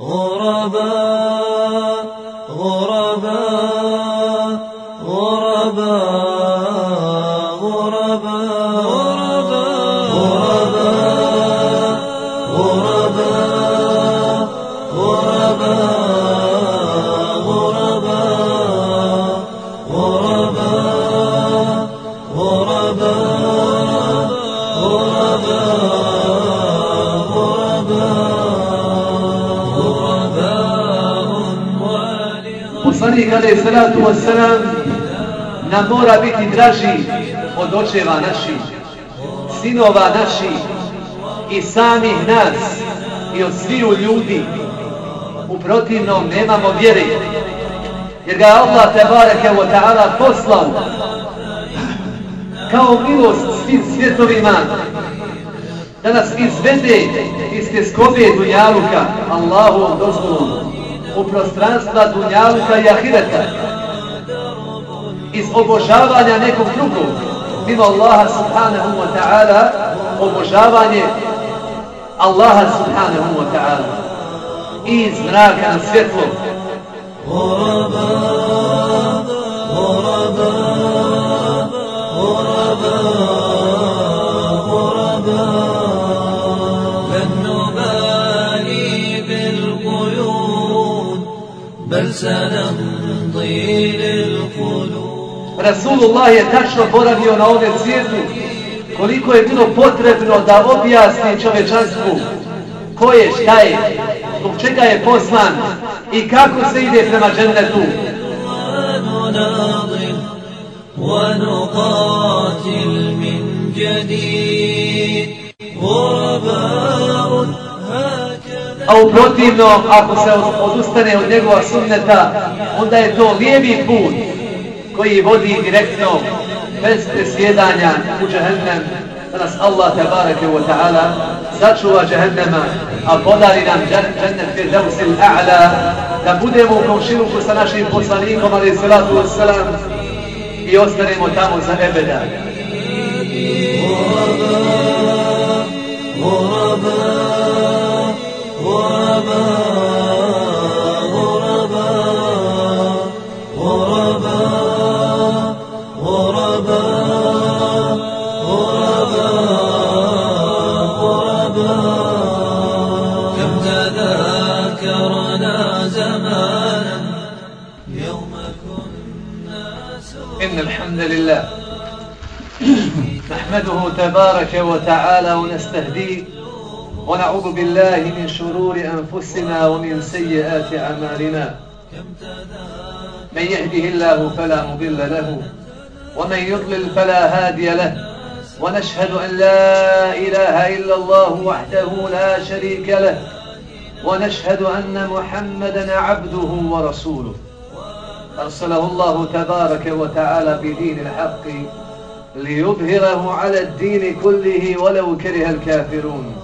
غرباء. Poslanik alaih salatu wassalam nam mora biti draži od očeva naših, sinova naših i samih nas i od sviju ljudi. U protivnom nemamo vjere. Jer ga je Allah tebareke wa ta'ala poslao kao milost svim svjetovima da nas izvede iz teskobe dunjaluka Allahovom dozvolom u prostranstva dunjaluka i ahireta. Iz obožavanja nekog drugog mimo Allaha subhanahu wa ta'ala obožavanje Allaha subhanahu wa ta'ala. I iz mraka na svjetlo. سنمضي للخلود Rasulullah je tačno boravio na ovom svijetu koliko je bilo potrebno da objasni čovečanstvu ko je, šta je, zbog čega je poslan i kako se ide prema džennetu. ونناضل ونقاتل من جديد A u protivnom, ako se odustane od njegova sunneta, onda je to lijevi put koji vodi direktno, bez presjedanja u džehennem, da nas Allah tabareke wa ta'ala sačuva džehennema, a podari nam džen- džennet firdausil a'la, da budemo u komšiluku sa našim poslanikom, ali salatu wassalam, i ostanemo tamo za ebeda. غرباء غرباء غرباء غرباء غرباء كم تذاكرنا زمانا يوم كنا سوى إن الحمد لله نحمده تبارك وتعالى ونستهديه ونعوذ بالله من شرور أنفسنا ومن سيئات أعمالنا. من يهده الله فلا مضل له ومن يضلل فلا هادي له. ونشهد أن لا إله إلا الله وحده لا شريك له. ونشهد أن محمدا عبده ورسوله. أرسله الله تبارك وتعالى بدين الحق ليظهره على الدين كله ولو كره الكافرون.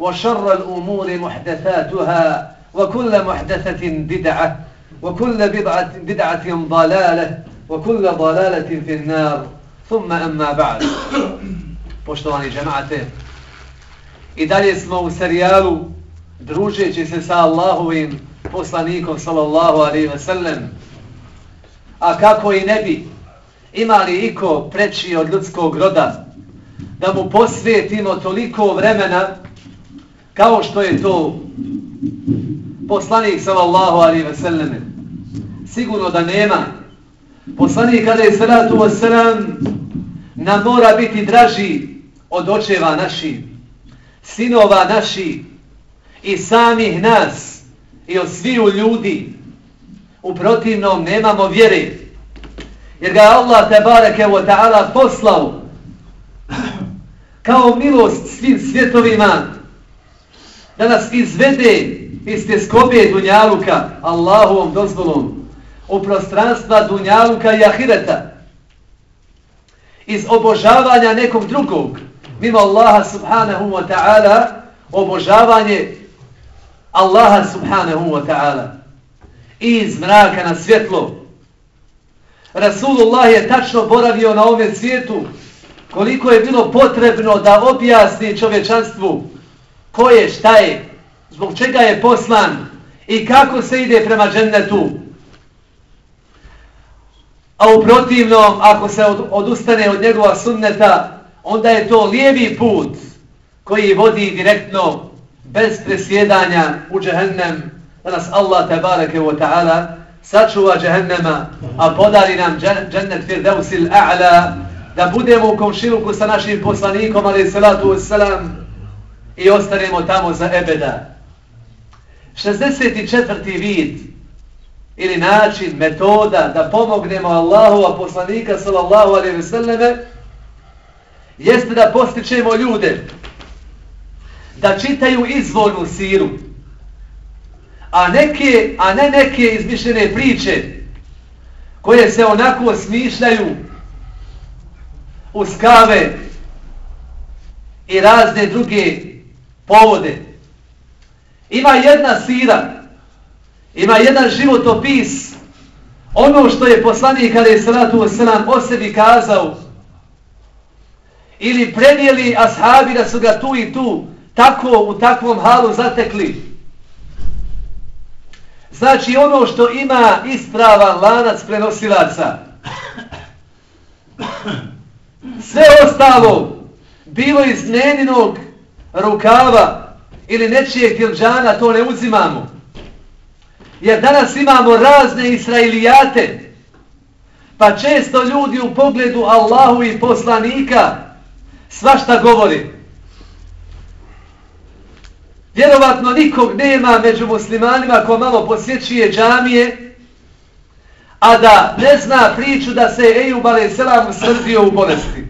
وشر الأمور محدثاتها وكل محدثة بدعة وكل بدعة, بدعة ضلالة وكل ضلالة في النار ثم أما بعد poštovani džemate i dalje smo u serijalu družeći se sa Allahovim poslanikom sallallahu alaihi ve sellem a kako i ne bi imali iko preći od ljudskog roda da mu posvetimo toliko vremena kao što je to poslanik sallallahu alaihi ve selleme Sigurno da nema. Poslanik kada je salatu wasalam nam mora biti draži od očeva naših, sinova naših i samih nas i od sviju ljudi. U protivnom nemamo vjere. Jer ga Allah tebareke wa ta'ala poslao kao milost svim svjetovima da nas izvede iz teskobe Dunjaluka Allahovom dozvolom u prostranstva Dunjaluka i Ahireta iz obožavanja nekog drugog mimo Allaha subhanahu wa ta'ala obožavanje Allaha subhanahu wa ta'ala iz mraka na svjetlo. Rasulullah je tačno boravio na ovom svijetu koliko je bilo potrebno da objasni čovečanstvu ko je, šta je, zbog čega je poslan i kako se ide prema džennetu. A u protivnom, ako se od, odustane od njegova sunneta, onda je to lijevi put koji vodi direktno, bez presjedanja u džehennem, da nas Allah tabarake wa ta'ala sačuva džehennema, a podari nam džennet firdevsil a'la, da budemo u komšiluku sa našim poslanikom, ali salatu wassalam, i ostanemo tamo za ebeda. 64. vid ili način, metoda da pomognemo Allahu, a poslanika sallallahu alaihi ve selleme, jeste da postičemo ljude da čitaju izvornu siru, a, neke, a ne neke izmišljene priče koje se onako smišljaju uz kave i razne druge povode. Ima jedna sira, ima jedan životopis, ono što je poslanik kada je salatu wasalam o sebi kazao, ili prenijeli ashabi da su ga tu i tu, tako u takvom halu zatekli. Znači ono što ima ispravan lanac prenosilaca. Sve ostalo, bilo iz neninog rukava ili nečijeg tilđana, to ne uzimamo. Jer danas imamo razne israilijate, pa često ljudi u pogledu Allahu i poslanika svašta govori. Vjerovatno nikog nema među muslimanima ko malo posjećuje džamije, a da ne zna priču da se Ejub a.s. srdio u bolesti.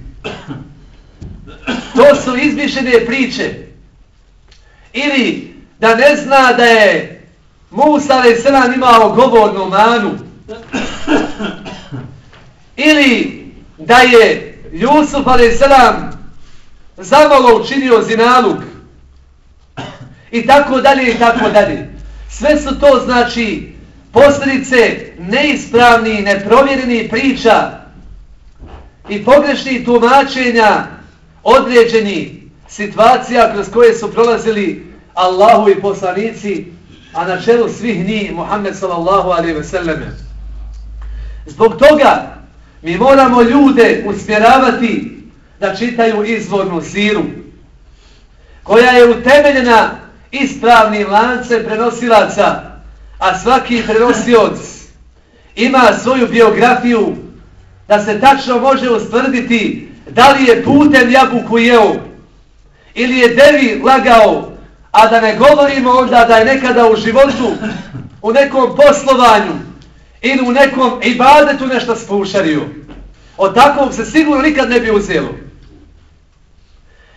To su izmišljene priče. Ili da ne zna da je Musa a.s. imao govornu manu. Ili da je Jusuf a.s. zamalo učinio zinaluk. I tako dalje i tako dalje. Sve su to znači posljedice neispravni, neprovjereni priča i pogrešni tumačenja određeni situacija kroz koje su prolazili Allahu i poslanici a na čelu svih njih Muhammed sallallahu alaihi ve selleme. Zbog toga mi moramo ljude usmjeravati da čitaju izvornu siru koja je utemeljena ispravnim lance prenosilaca a svaki prenosioc ima svoju biografiju da se tačno može ustvrditi da li je putem jabuku jeo ili je devi lagao A da ne govorimo onda da je nekada u životu, u nekom poslovanju ili u nekom ibadetu nešto spušario. Od takvog se sigurno nikad ne bi uzelo.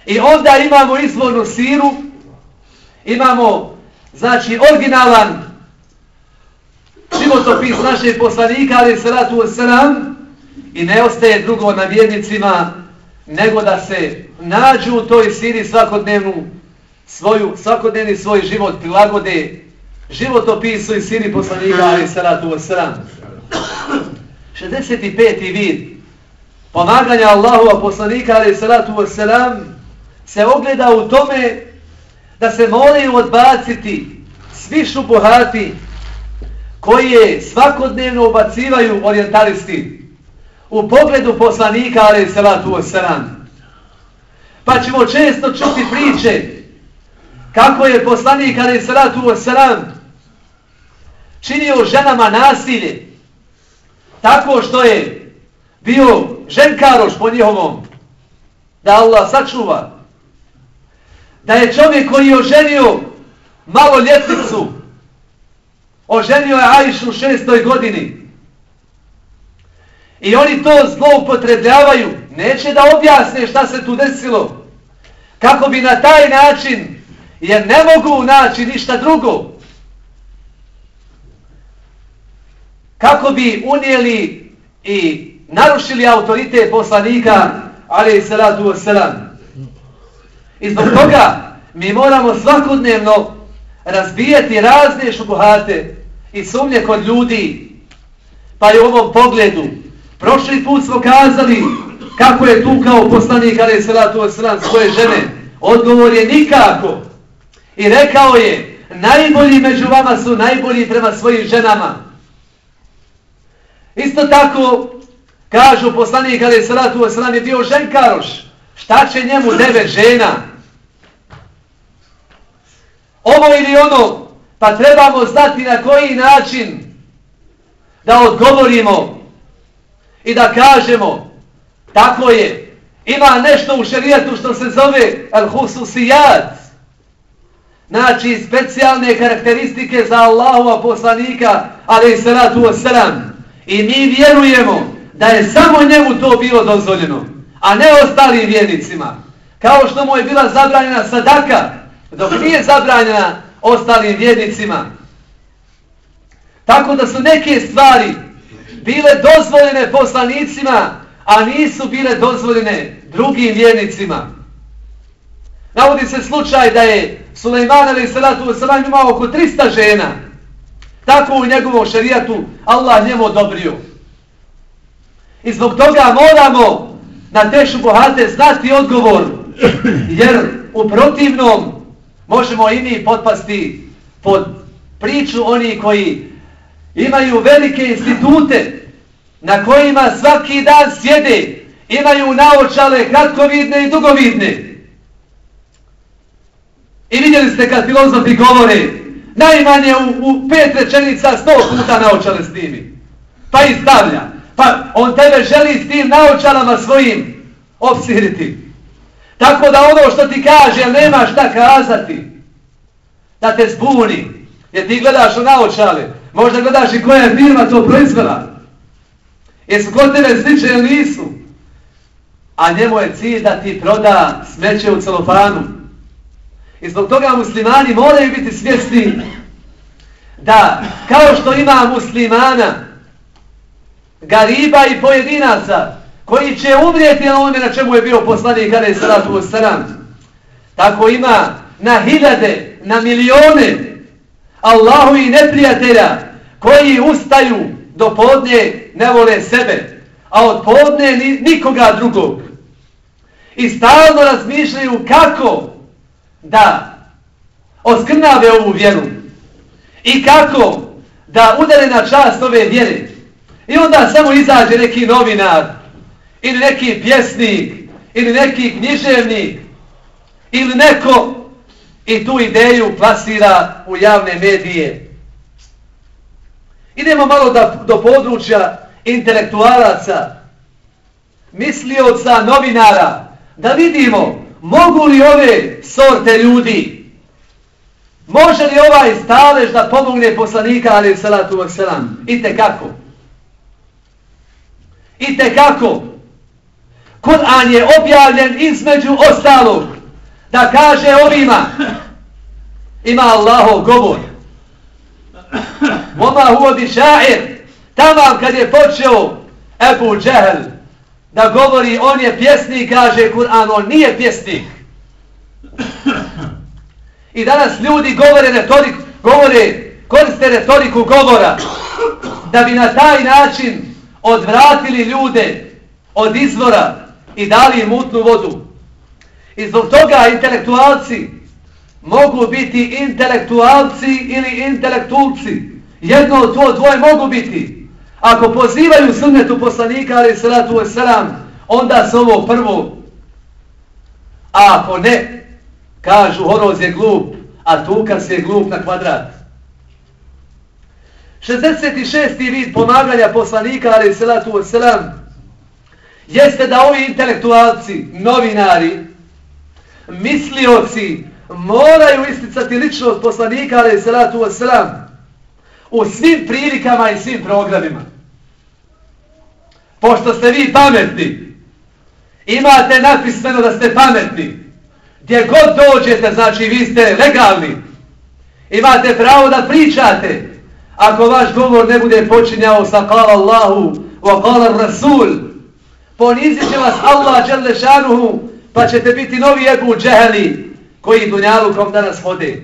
I onda imamo izvornu siru, imamo, znači, originalan životopis našeg poslanika, ali se ratu sram, i ne ostaje drugo na vjernicima, nego da se nađu u toj siri svakodnevnu svoju, svakodnevni svoj život prilagode životopisu i sini poslanika ali salatu wasalam. 65. vid pomaganja Allahova poslanika ali salatu wasalam se ogleda u tome da se moraju odbaciti svi šubuhati koje svakodnevno ubacivaju orientalisti u pogledu poslanika ali salatu wasalam. Pa ćemo često čuti priče kako je poslanik ali salatu wasalam činio ženama nasilje tako što je bio ženkaroš po njihovom, da Allah sačuva, da je čovjek koji je oženio malo ljetnicu, oženio je Ajšu u šestoj godini, i oni to zloupotrebljavaju, neće da objasne šta se tu desilo, kako bi na taj način, jer ne mogu naći ništa drugo, kako bi unijeli i narušili autoritet poslanika, ali i salatu wasalam. I zbog toga mi moramo svakodnevno razbijati razne šubuhate i sumnje kod ljudi, pa i u ovom pogledu. Prošli put smo kazali kako je tukao poslanik, ali salatu Osran svoje žene. Odgovor je nikako. I rekao je, najbolji među vama su najbolji prema svojim ženama. Isto tako, kažu poslanik ali salatu Osran je bio ženkaroš. Šta će njemu devet žena? Ovo ili ono, pa trebamo znati na koji način da odgovorimo i da kažemo tako je. Ima nešto u šarijetu što se zove al-hususijat. Znači, specijalne karakteristike za Allahova poslanika, ali i salatu wasalam. I mi vjerujemo da je samo njemu to bilo dozvoljeno, a ne ostalim vjernicima. Kao što mu je bila zabranjena sadaka, dok nije zabranjena ostalim vjernicima. Tako da su neke stvari bile dozvoljene poslanicima, a nisu bile dozvoljene drugim vjernicima. Navodi se slučaj da je Sulejman ali salatu wasalam imao oko 300 žena. Tako u njegovom šerijatu Allah njemu odobrio. I zbog toga moramo na tešu bohate znati odgovor, jer u protivnom možemo i mi potpasti pod priču oni koji imaju velike institute na kojima svaki dan sjede, imaju naočale kratkovidne i dugovidne. I vidjeli ste kad filozofi govore, najmanje u, u pet rečenica sto puta naočale snimi. Pa i stavlja. Pa on tebe želi s tim naočalama svojim opsiriti. Tako da ono što ti kaže, nema šta kazati, da te zbuni. Jer ti gledaš u naočale, možda gledaš i koja je firma to proizvela. Jesu kod tebe sliče ili nisu? A njemu je cilj da ti proda smeće u celofanu. I zbog toga muslimani moraju biti svjesni da kao što ima muslimana gariba i pojedinaca koji će umrijeti na onome na čemu je bio poslanik kada je salatu wasalam. Tako ima na hiljade, na milijone Allahu i neprijatelja koji ustaju do podne ne vole sebe, a od podne nikoga drugog. I stalno razmišljaju kako da oskrnave ovu vjeru i kako da udare na čast ove vjere. I onda samo izađe neki novinar, ili neki pjesnik, ili neki književnik, ili neko i tu ideju plasira u javne medije. Idemo malo da, do područja intelektualaca, mislioca, novinara, da vidimo mogu li ove sorte ljudi, može li ovaj stalež da pomogne poslanika, ali salatu wasalam, i te kako? I te kako? Kur'an je objavljen između ostalog da kaže ovima ima Allahov govor. Voma huodi šair Tamam kad je počeo Ebu Džehel da govori on je pjesnik, kaže Kur'an, on nije pjesnik. I danas ljudi govore retoriku, govore, koriste retoriku govora da bi na taj način odvratili ljude od izvora i dali im mutnu vodu. I zbog toga intelektualci mogu biti intelektualci ili intelektulci. Jedno od to dvoje mogu biti. Ako pozivaju sunnetu poslanika, ali salatu wasalam, onda se ovo prvo. A ako ne, kažu horoz je glup, a tukas je glup na kvadrat. 66. vid pomaganja poslanika, ali salatu wasalam, jeste da ovi intelektualci, novinari, mislioci, moraju isticati ličnost poslanika, alaih salatu wasalam, u svim prilikama i svim programima. Pošto ste vi pametni, imate napismeno da ste pametni, gdje god dođete, znači vi ste legalni, imate pravo da pričate, ako vaš govor ne bude počinjao sa kala Allahu, wa kala Rasul, ponizit će vas Allah, dželle pa ćete biti novi Ebu Džeheli, koji dunjalukom danas hode.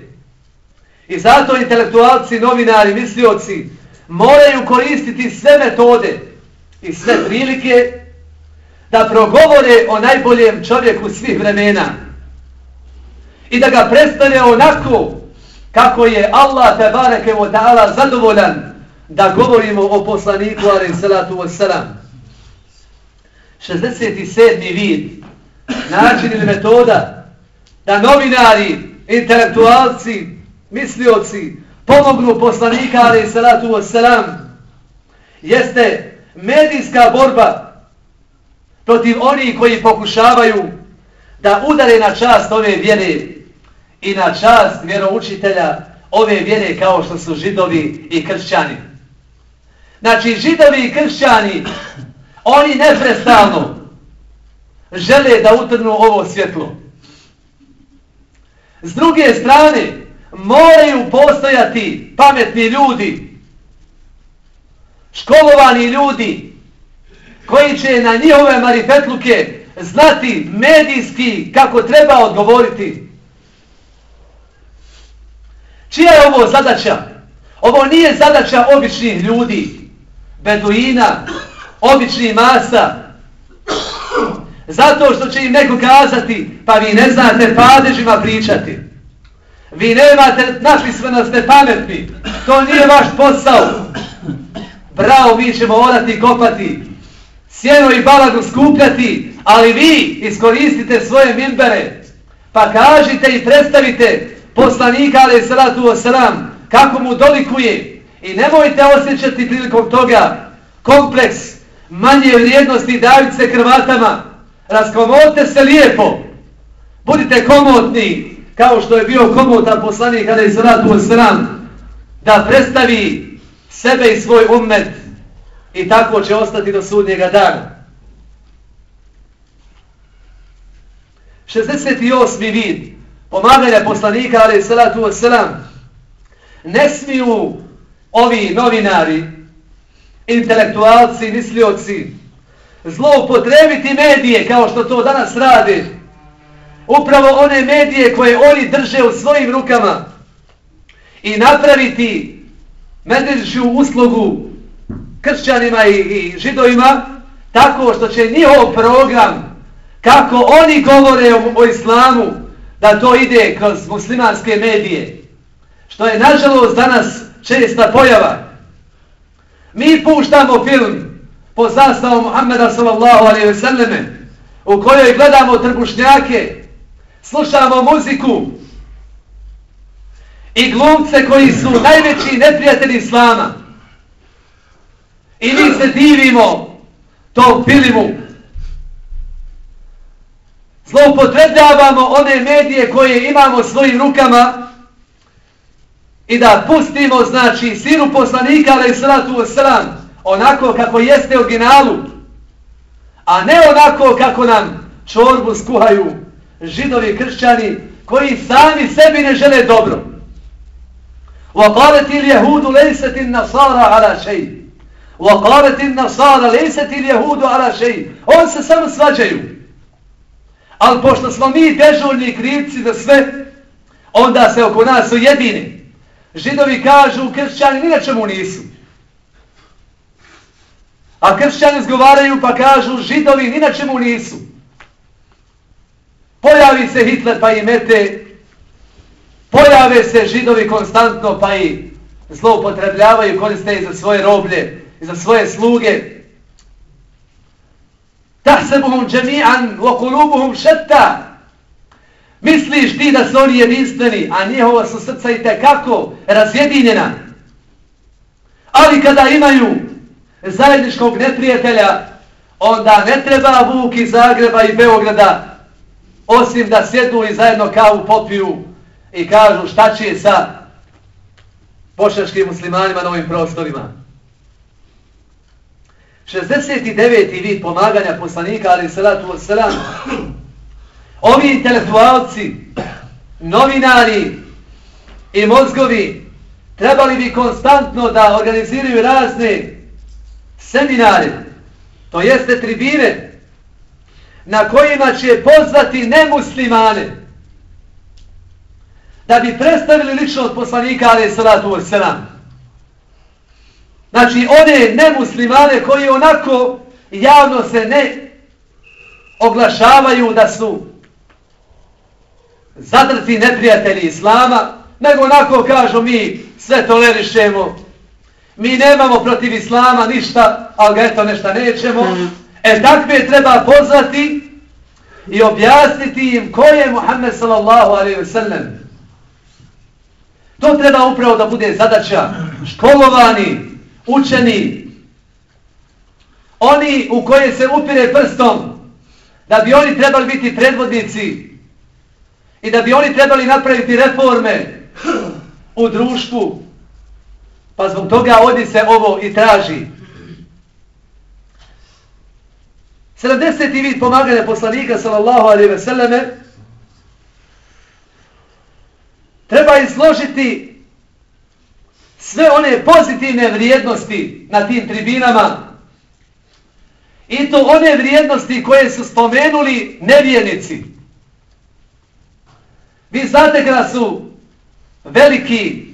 I zato intelektualci, novinari, mislioci moraju koristiti sve metode i sve prilike da progovore o najboljem čovjeku svih vremena i da ga predstave onako kako je Allah tebareke wa ta'ala zadovoljan da govorimo o poslaniku alaih salatu wa salam. 67. vid način ili metoda da novinari, intelektualci, mislioci pomognu poslanika ali salatu wasalam jeste medijska borba protiv onih koji pokušavaju da udare na čast ove vjere i na čast vjeroučitelja ove vjere kao što su židovi i kršćani. Znači židovi i kršćani oni neprestalno žele da utrnu ovo svjetlo. S druge strane, moraju postojati pametni ljudi, školovani ljudi, koji će na njihove marifetluke znati medijski kako treba odgovoriti. Čija je ovo zadaća? Ovo nije zadaća običnih ljudi, beduina, običnih masa. Zato što će im neko kazati, pa vi ne znate padežima pričati. Vi nemate našli da ste pametni. To nije vaš posao. Bravo, mi ćemo orati i kopati. Sjeno i balagu skupljati. Ali vi iskoristite svoje minbere. Pa kažite i predstavite poslanika ali salatu wasalam kako mu dolikuje. I nemojte osjećati prilikom toga kompleks manje vrijednosti davice krvatama. Raskomodite se lijepo. Budite komodni kao što je bio komotan poslanik kada je sratu sram, da predstavi sebe i svoj umet i tako će ostati do sudnjega dana. 68. vid pomaganja poslanika ali je sratu ne smiju ovi novinari, intelektualci, mislioci, zloupotrebiti medije kao što to danas radi, upravo one medije koje oni drže u svojim rukama. I napraviti medveđu uslugu kršćanima i, i židovima tako što će njihov program kako oni govore o, o islamu da to ide kroz muslimanske medije. Što je nažalost danas česta pojava. Mi puštamo film po zastavu Muhammeda sallallahu alaihi ve selleme u kojoj gledamo trbušnjake slušamo muziku i glumce koji su najveći neprijatelji islama. I mi se divimo tom filmu. Zloupotrebljavamo one medije koje imamo svojim rukama i da pustimo, znači, siru poslanika, ali i salatu wasalam, onako kako jeste originalu, a ne onako kako nam čorbu skuhaju židovi kršćani koji sami sebi ne žele dobro. وقالت اليهود ليست النصارى على شيء وقالت النصارى ليست اليهود على شيء on se samo svađaju ali pošto smo mi dežurni krivci za sve onda se oko nas su jedini židovi kažu kršćani ni na čemu nisu a kršćani zgovaraju pa kažu židovi ni na čemu nisu Pojavi se Hitler pa i mete, pojave se židovi konstantno pa i zloupotrebljavaju, koriste i za svoje roblje, i za svoje sluge. Tahsebuhum džemi'an, lokulubuhum šetta. Misliš ti da su oni jedinstveni, a njihova su srca i tekako razjedinjena. Ali kada imaju zajedničkog neprijatelja, onda ne treba Vuk iz Zagreba i Beograda, osim da sjednu i zajedno kavu popiju i kažu šta će sa bošnjačkim muslimanima na ovim prostorima. 69. vid pomaganja poslanika, ali salatu wassalam, ovi intelektualci, novinari i mozgovi trebali bi konstantno da organiziraju razne seminare, to jeste tribine, na kojima će pozvati nemuslimane da bi predstavili ličnost poslanika, ali salatu wassalam. Znači, one nemuslimane koji onako javno se ne oglašavaju da su zadrti neprijatelji Islama, nego onako kažu mi sve tolerišemo, mi nemamo protiv Islama ništa, ali ga eto nešto nećemo. E takve treba pozvati i objasniti im ko je Muhammed sallallahu alaihi ve sellem. To treba upravo da bude zadaća školovani, učeni, oni u koje se upire prstom, da bi oni trebali biti predvodnici i da bi oni trebali napraviti reforme u društvu, pa zbog toga ovdje se ovo i traži. 70. vid pomaganja poslanika sallallahu alaihi ve selleme treba izložiti sve one pozitivne vrijednosti na tim tribinama i to one vrijednosti koje su spomenuli nevjernici. Vi znate kada su veliki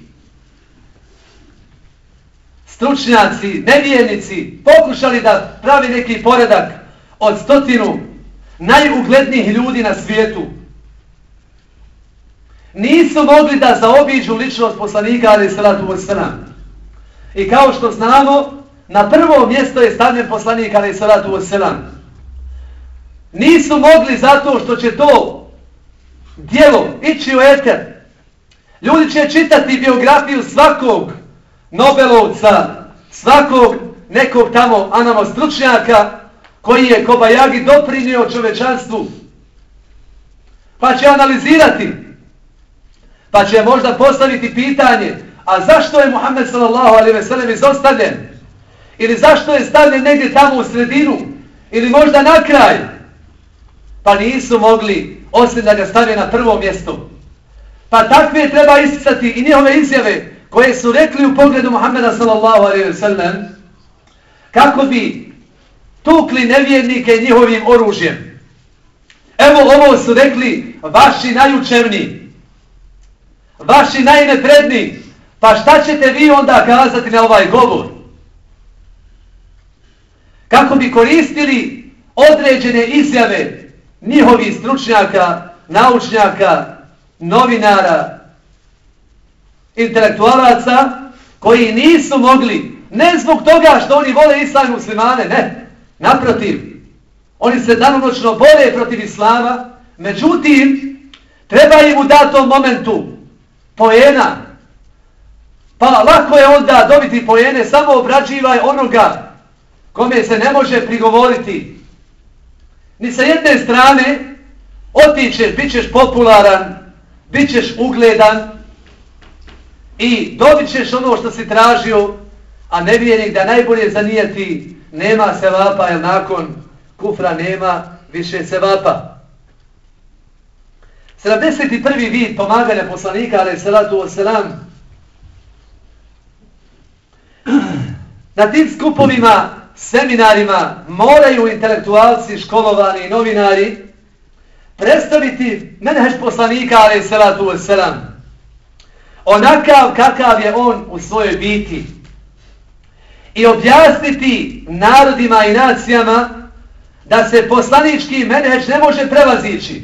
stručnjaci, nevijenici, pokušali da pravi neki poredak od stotinu najuglednijih ljudi na svijetu, nisu mogli da zaobiđu ličnost poslanika ali salatu wasalam. I kao što znamo, na prvo mjesto je stavljen poslanik ali salatu wasalam. Nisu mogli zato što će to dijelo ići u eter. Ljudi će čitati biografiju svakog Nobelovca, svakog nekog tamo anamo stručnjaka koji je Kobajagi doprinio čovečanstvu. Pa će analizirati Pa će možda postaviti pitanje, a zašto je Muhammed sallallahu alaihi ve sellem izostavljen? Ili zašto je stavljen negdje tamo u sredinu? Ili možda na kraj? Pa nisu mogli, osim da ga stave na prvo mjesto. Pa takve treba isticati i njihove izjave koje su rekli u pogledu Muhammeda sallallahu alaihi ve sellem, kako bi tukli nevjernike njihovim oružjem. Evo ovo su rekli vaši najučevni, vaši najnepredni, pa šta ćete vi onda kazati na ovaj govor? Kako bi koristili određene izjave njihovih stručnjaka, naučnjaka, novinara, intelektualaca, koji nisu mogli, ne zbog toga što oni vole islam muslimane, ne, naprotiv, oni se danonočno bore protiv islama, međutim, treba im u datom momentu poena. Pa lako je onda dobiti pojene, samo obrađivaj onoga kome se ne može prigovoriti. Ni sa jedne strane otičeš, bit ćeš popularan, bit ćeš ugledan i dobit ćeš ono što si tražio, a nevjernik da najbolje zanijeti nema sevapa, jer nakon kufra nema više sevapa. 71. vid pomaganja poslanika, ali salatu wasalam, na tim skupovima, seminarima, moraju intelektualci, školovani i novinari predstaviti menhež poslanika, ali salatu wasalam, onakav kakav je on u svojoj biti i objasniti narodima i nacijama da se poslanički meneč ne može prevazići.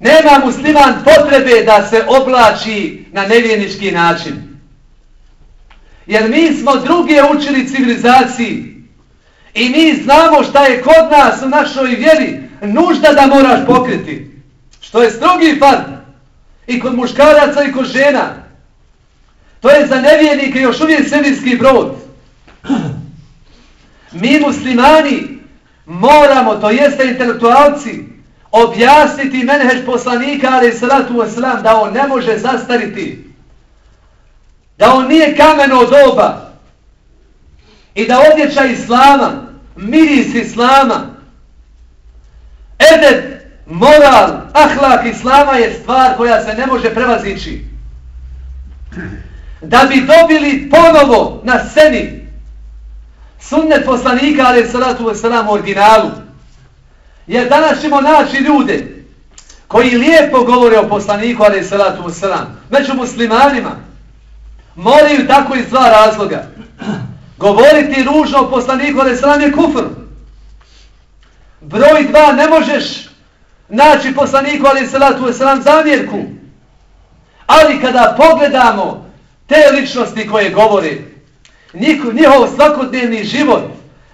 Nema musliman potrebe da se oblači na nevjenički način. Jer mi smo druge učili civilizaciji. I mi znamo šta je kod nas u našoj vjeri nužda da moraš pokriti. Što je strogi fard. I kod muškaraca i kod žena. To je za nevjernike još uvijek svemirski brod. Mi muslimani moramo, to jeste intelektualci, objasniti menheđ poslanika, ali salatu wasalam, da on ne može zastariti. Da on nije kameno doba. I da odjeća islama, miris islama, edeb, moral, ahlak islama je stvar koja se ne može prevazići. Da bi dobili ponovo na sceni sunnet poslanika, ali salatu wasalam, u originalu, Jer danas ćemo naći ljude koji lijepo govore o poslaniku, ali salatu wasalam, među muslimanima, moraju tako iz dva razloga. Govoriti ružno o poslaniku, ali salam je kufr. Broj dva, ne možeš naći poslaniku, ali salatu wasalam, zamjerku. Ali kada pogledamo te ličnosti koje govore, njihov svakodnevni život,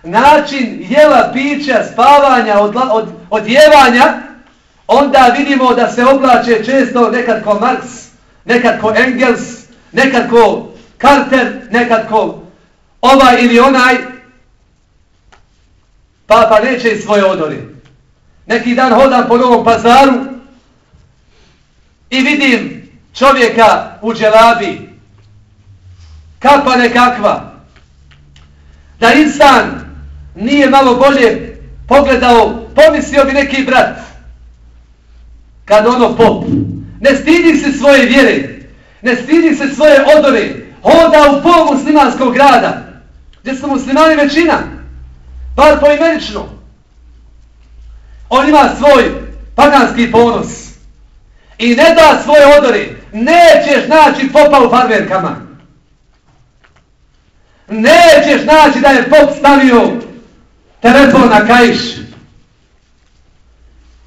način jela, pića, spavanja, od, od, odjevanja, onda vidimo da se oblače često nekad ko Marx, nekad ko Engels, nekad ko Carter, nekad ko ovaj ili onaj, papa neće iz svoje odori. Neki dan hodam po novom pazaru i vidim čovjeka u dželabi, kapa nekakva, da insan nije malo bolje pogledao, pomislio bi neki brat, kad ono pop, ne stidi se svoje vjere, ne stidi se svoje odore, hoda u pol muslimanskog grada, gdje su muslimani većina, bar poimenično. On ima svoj paganski ponos i ne da svoje odore, nećeš naći popa u farverkama. Nećeš naći da je pop stavio telefon na kajiš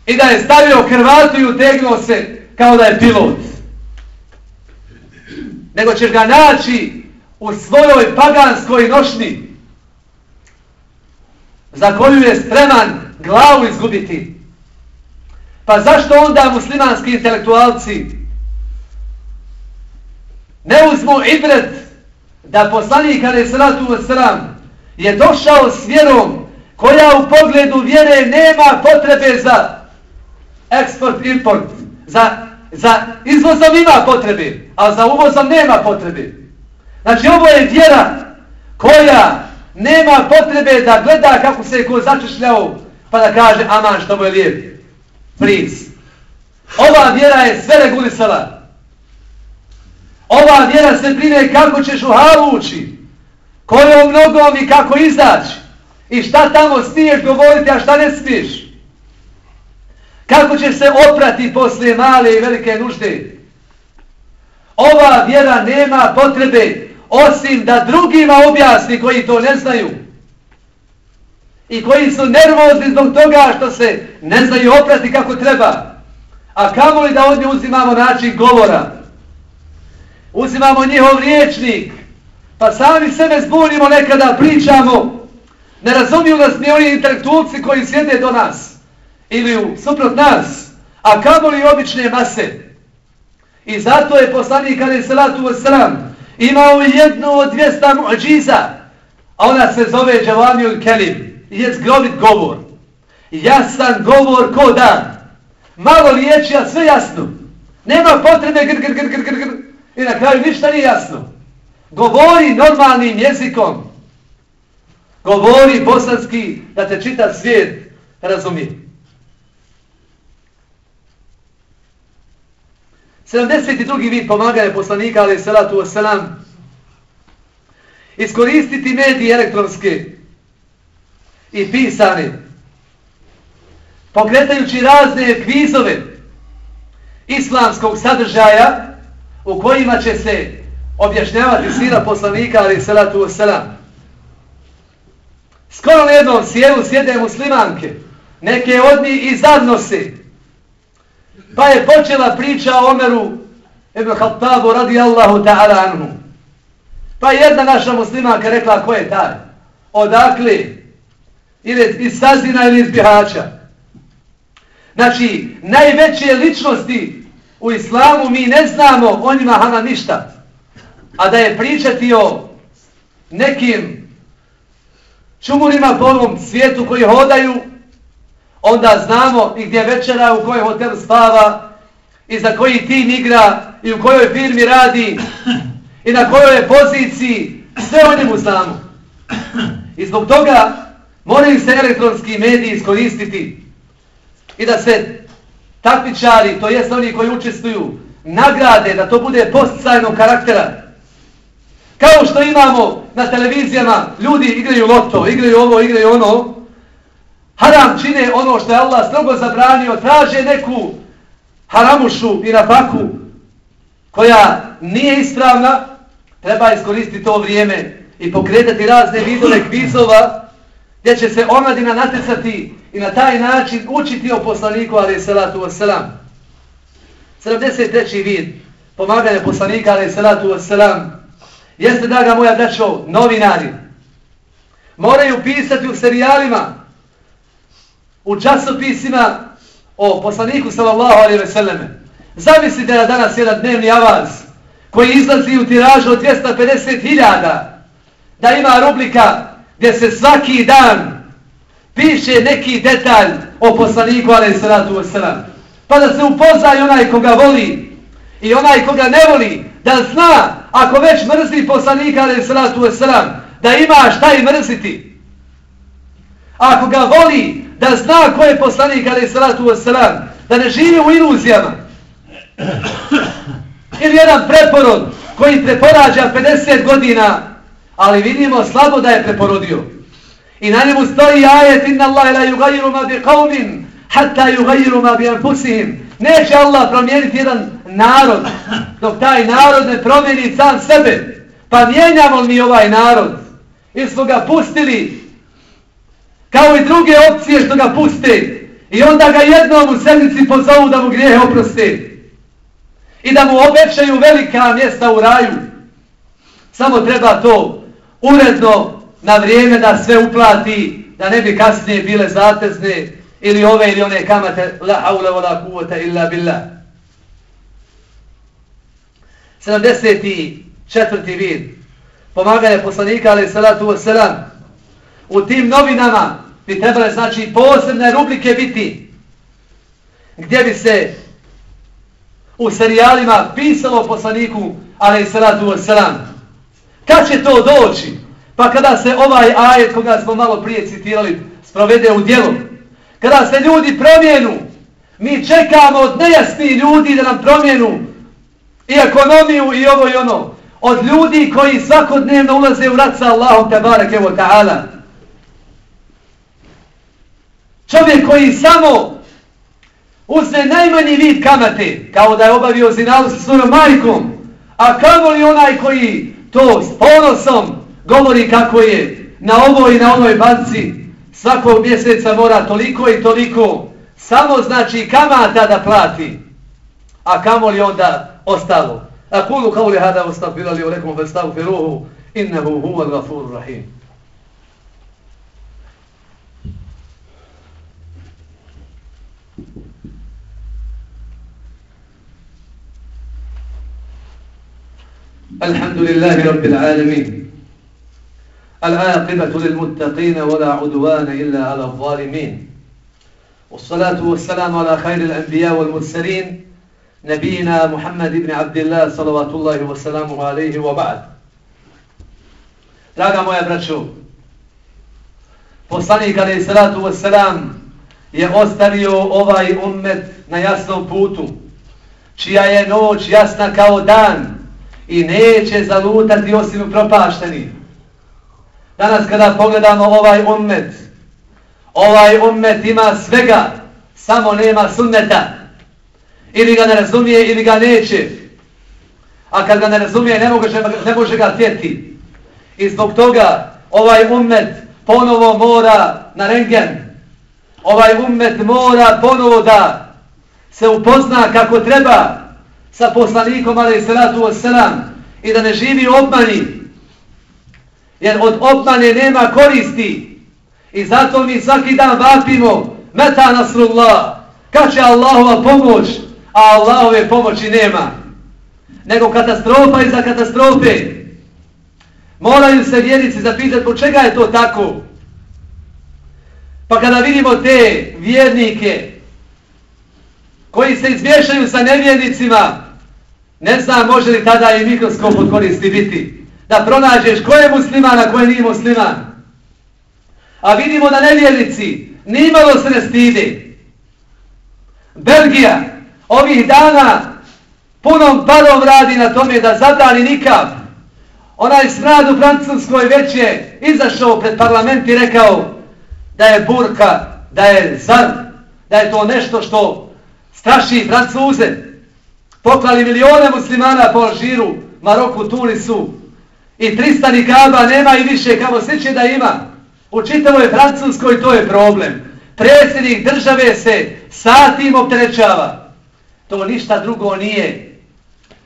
i da je stavio krvatu i utegnuo se kao da je pilot. Nego ćeš ga naći u svojoj paganskoj nošni za koju je spreman glavu izgubiti. Pa zašto onda muslimanski intelektualci ne uzmu ibret da poslanik ali sratu sram je došao s vjerom koja u pogledu vjere nema potrebe za eksport, import, za, za izvozom ima potrebe, a za uvozom nema potrebe. Znači ovo je vjera koja nema potrebe da gleda kako se je ko začešljao pa da kaže aman što mu je lijep. Priz. Ova vjera je sve regulisala. Ova vjera se brine kako ćeš u halu ući, kojom nogom i kako izaći. I šta tamo smiješ govoriti, a šta ne smiješ? Kako ćeš se oprati poslije male i velike nužde? Ova vjera nema potrebe osim da drugima objasni koji to ne znaju. I koji su nervozni zbog toga što se ne znaju oprati kako treba. A kamo li da od uzimamo način govora? Uzimamo njihov riječnik. Pa sami sebe zbunimo nekada, pričamo Ne razumiju nas ni oni intelektualci koji sjede do nas ili u suprot nas, a kamo li obične mase. I zato je poslanik kada je salatu wasalam imao jednu od dvijesta muđiza, a ona se zove Džavamiju Kelim, je zgrobit govor. Jasan govor ko dan. Malo riječi, a sve jasno. Nema potrebe gr, gr, gr, gr, gr, gr. I na kraju ništa nije jasno. Govori normalnim jezikom, govori bosanski da te čita svijet razumije. 72. vid pomaganja poslanika, ali salatu wasalam, iskoristiti medije elektronske i pisane, pokretajući razne kvizove islamskog sadržaja u kojima će se objašnjavati sira poslanika, ali salatu wasalam. Skoro na jednom sjelu sjede muslimanke, neke od njih i zadnose. Pa je počela priča o Omeru Ibn Khattabu radijallahu ta'ala anhu. Pa jedna naša muslimanka rekla ko je taj? Odakle? Ili iz Sazina ili iz Bihaća. Znači, najveće ličnosti u islamu mi ne znamo o njima hama ništa. a da je pričati o nekim čumurima po ovom svijetu koji hodaju, onda znamo i gdje večera, u kojoj hotel spava, i za koji tim igra, i u kojoj firmi radi, i na kojoj je poziciji, sve o njemu znamo. I zbog toga moraju se elektronski mediji iskoristiti i da se takvičari, to jest oni koji učestvuju, nagrade da to bude postsajnog karaktera. Kao što imamo na televizijama, ljudi igraju loto, igraju ovo, igraju ono, haram čine ono što je Allah strogo zabranio, traže neku haramušu i nafaku koja nije ispravna, treba iskoristiti to vrijeme i pokretati razne vidove kvizova gdje će se omladina natjecati i na taj način učiti o poslaniku ali salatu wasalam. 73. vid pomaganje poslanika ali salatu wasalam jeste da ga moja braćo novinari moraju pisati u serijalima u časopisima o poslaniku sallallahu alaihi ve selleme. Zamislite da danas jedan dnevni avaz koji izlazi u tiražu od 250.000 da ima rubrika gdje se svaki dan piše neki detalj o poslaniku alaih salatu wasalam. Pa da se upozna onaj koga voli i onaj koga ne voli, da zna ako već mrzi poslanika alaih salatu wasalam, da ima šta i mrziti. Ako ga voli, da zna ko je poslanik alaih salatu wasalam, da ne živi u iluzijama. Ili jedan preporod koji preporađa 50 godina ali vidimo slabo da je preporodio. I na njemu stoji ajet inna Allah la yugayiru ma bi qavmin hatta yugayiru ma bi anfusihim. Neće Allah promijeniti jedan narod dok taj narod ne promijeni sam sebe. Pa mijenjamo mi ovaj narod? I smo ga pustili kao i druge opcije što ga puste i onda ga jednom u sedmici pozovu da mu grijehe oproste i da mu obećaju velika mjesta u raju. Samo treba to uredno na vrijeme da sve uplati, da ne bi kasnije bile zatezne ili ove ili one kamate la aula wala kuvata illa billah. 74. vid pomaganje poslanika ali salatu wasalam u tim novinama bi trebale znači posebne rubrike biti gdje bi se u serijalima pisalo poslaniku ali salatu wasalam Kad će to doći? Pa kada se ovaj ajet koga smo malo prije citirali sprovede u djelu. Kada se ljudi promijenu, mi čekamo od nejasnih ljudi da nam promijenu i ekonomiju i ovo i ono. Od ljudi koji svakodnevno ulaze u rad sa Allahom tabarak evo ta'ala. Čovjek koji samo uzme najmanji vid kamate, kao da je obavio zinalu sa svojom majkom, a kamo li onaj koji to s ponosom govori kako je na ovoj i na onoj banci svakog mjeseca mora toliko i toliko samo znači kamata da plati a kamo li onda ostalo a kulu kao li hada ostavljali u rekom vestavu firuhu innehu Thank you. الحمد لله رب العالمين العاقبة للمتقين ولا عدوان إلا على الظالمين والصلاة والسلام على خير الأنبياء والمرسلين نبينا محمد بن عبد الله صلوات الله وسلامه عليه وبعد Draga moja braćo, poslanik alaih salatu wasalam je ostavio ovaj ummet na jasnom putu, čija je noć jasna kao dan, i neće zalutati osim propašteni. Danas kada pogledamo ovaj ummet, ovaj ummet ima svega, samo nema sunneta. Ili ga ne razumije, ili ga neće. A kad ga ne razumije, ne može, ne može ga tjeti. I zbog toga ovaj ummet ponovo mora na rengen. Ovaj ummet mora ponovo da se upozna kako treba sa poslanikom alaih salatu wasalam i da ne živi obmani jer od obmane nema koristi i zato mi svaki dan vapimo meta nasrullah kad će Allahova pomoć a Allahove pomoći nema nego katastrofa iza katastrofe. Moraju se vjernici zapitati po čega je to tako. Pa kada vidimo te vjernike koji se izmješaju sa nevjernicima, ne znam može li tada i mikroskop od koristi biti. Da pronađeš ko je musliman, a ko je nije musliman. A vidimo da nevjernici nimalo se ne stide. Belgija ovih dana punom parom radi na tome da zabrani nikav. Onaj smrad u Francuskoj već je izašao pred parlament i rekao da je burka, da je zar, da je to nešto što straši Francuze. Poklali milione muslimana po Alžiru, Maroku, Tunisu i 300 nikaba nema i više, kamo sliče da ima. U čitavoj Francuskoj to je problem. Predsjednik države se satim opterećava. To ništa drugo nije.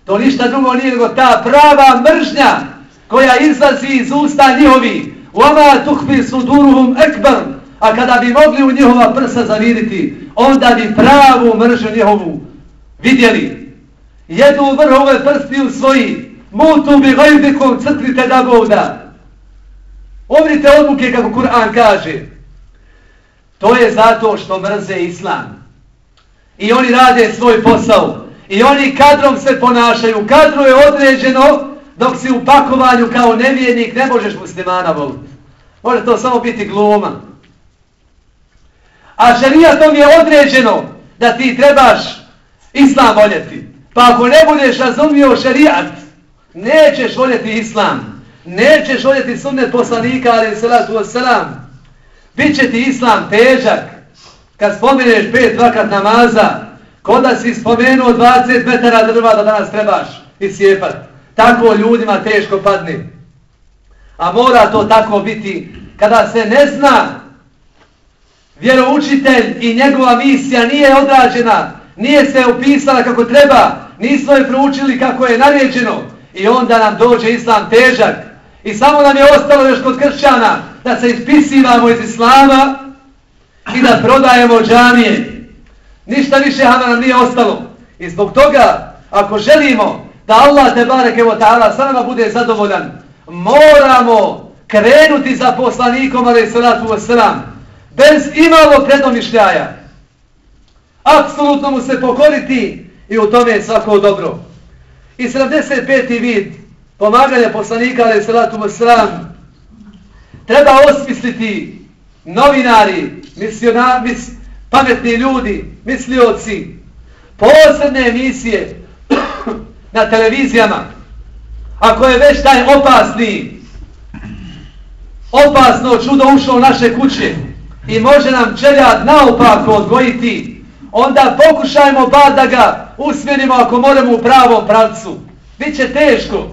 To ništa drugo nije nego ta prava mržnja koja izlazi iz usta njihovi. Uama tuhbi suduruhum ekbar. A kada bi mogli u njihova prsa zaviriti, onda bi pravu mržu njihovu vidjeli. Jedu vrhove prsti u svoji. Mutu bi gajbikom crklite da voda. Ovrite odluke kako Kur'an kaže. To je zato što mrze islam. I oni rade svoj posao. I oni kadrom se ponašaju. Kadro je određeno dok si u pakovanju kao nevjernik ne možeš muslimana voliti. Može to samo biti gluma. A šarijatom je određeno da ti trebaš islam voljeti. Pa ako ne budeš razumio šarijat, nećeš voljeti islam. Nećeš voljeti sunnet poslanika, ali salatu wasalam. Biće ti islam težak. Kad spomeneš pet vakat namaza, koda si spomenuo 20 metara drva da danas trebaš isjepat. Tako ljudima teško padne. A mora to tako biti kada se ne zna vjeroučitelj i njegova misija nije odrađena, nije se upisala kako treba, nismo je proučili kako je naređeno i onda nam dođe islam težak. I samo nam je ostalo još kod kršćana da se ispisivamo iz islama i da prodajemo džamije. Ništa više hana nam nije ostalo. I zbog toga, ako želimo da Allah te barek evo ta'ala sa nama bude zadovoljan, moramo krenuti za poslanikom ali salatu wasalam bez imalo predomišljaja. Apsolutno mu se pokoriti i u tome je svako dobro. I 75. vid pomaganja poslanika ali salatu sram treba osmisliti novinari, misionari, mis, pametni ljudi, mislioci, posebne emisije na televizijama, ako je već taj opasni, opasno čudo ušlo u naše kuće i može nam čeljad naopako odgojiti, onda pokušajmo bar da ga usmjerimo ako moramo u pravom pravcu. Biće teško.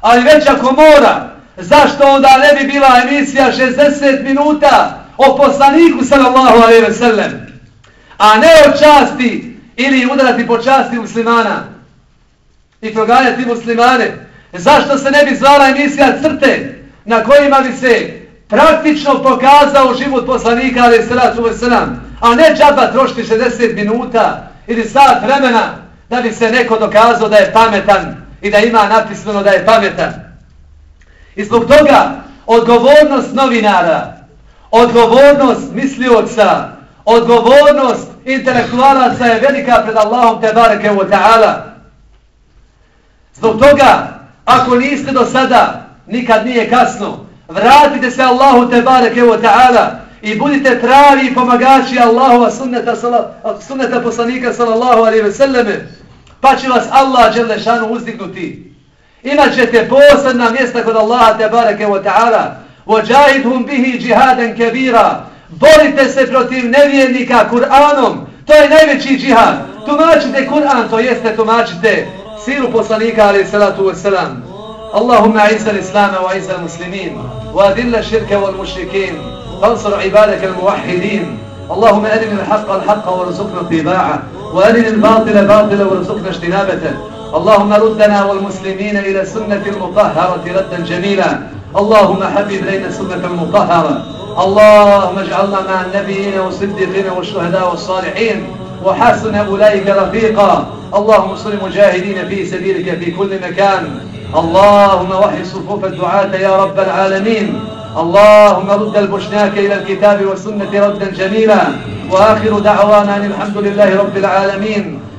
Ali već ako mora, zašto onda ne bi bila emisija 60 minuta o poslaniku sallallahu alaihi ve sellem, a ne o časti ili udarati po časti muslimana i proganjati muslimane. Zašto se ne bi zvala emisija crte na kojima bi se praktično pokazao život poslanika ali sallatu ve a ne džaba trošiti 60 minuta ili sat vremena da bi se neko dokazao da je pametan i da ima napisano da je pametan. I zbog toga odgovornost novinara odgovornost mislioca, odgovornost intelektualaca je velika pred Allahom te bareke wa ta'ala. Zbog toga, ako niste do sada, nikad nije kasno, Vratite se Allahu tebareke ve ta'ala i budite pravi pomagači Allahova sunneta, sunneta poslanika sallallahu alaihi ve selleme. Pa će vas Allah Đelešanu uzdignuti. Imat ćete posebna mjesta kod Allaha tebareke wa ta'ala. Vođahid hum bihi džihaden kebira borite se protiv nevjernika Kur'anom. To je najveći džihad. Tumačite Kur'an to jeste tumačite siru poslanika alaihi salatu wa اللهم اعز الإسلام واعز المسلمين واذل الشرك والمشركين وانصر عبادك الموحدين. اللهم أرنا الحق الحق وارزقنا اتباعه وأرنا الباطل باطلا وارزقنا اجتنابه اللهم ردنا والمسلمين إلى السنة المطهرة ردا جميلا. اللهم حبب إلينا سنة المطهرة. اللهم اجعلنا مع النبيين والصديقين والشهداء والصالحين. وحسن أولئك رفيقا. اللهم صل مجاهدين في سبيلك في كل مكان. اللهم وحي صفوف الدعاة يا رب العالمين. اللهم رد البشناك إلى الكتاب والسنة ردا جميلا. وآخر دعوانا الحمد لله رب العالمين.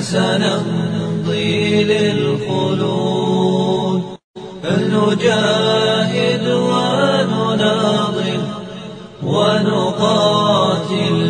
سنمضي للخلود. فلنجاهد ونناضل ونقاتل